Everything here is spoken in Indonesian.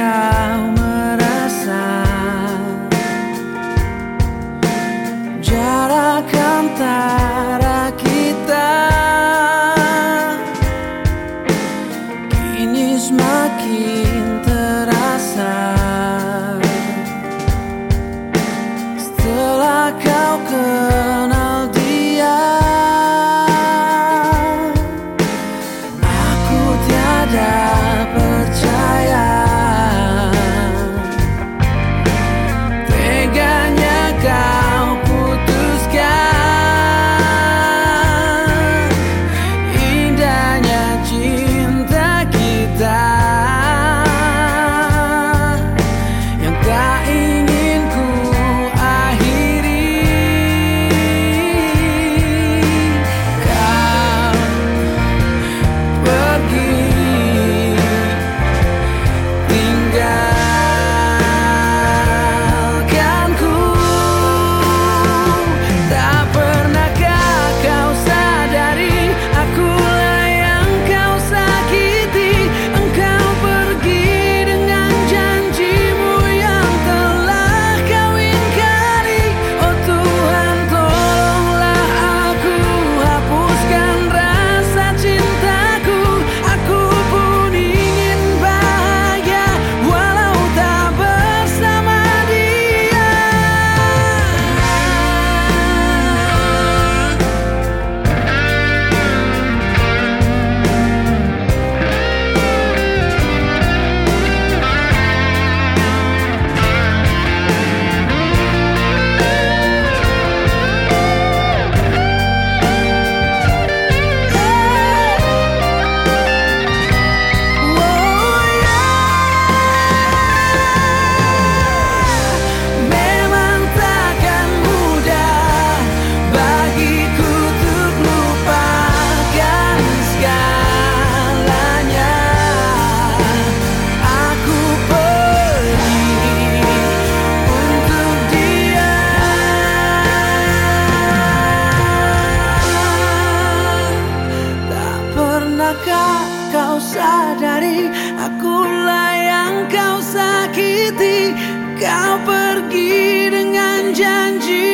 kau merasa jarak antara kita. Kini semakin terasa. Setelah kau ke Apakah kau sadari akulah yang kau sakiti? Kau pergi dengan janji.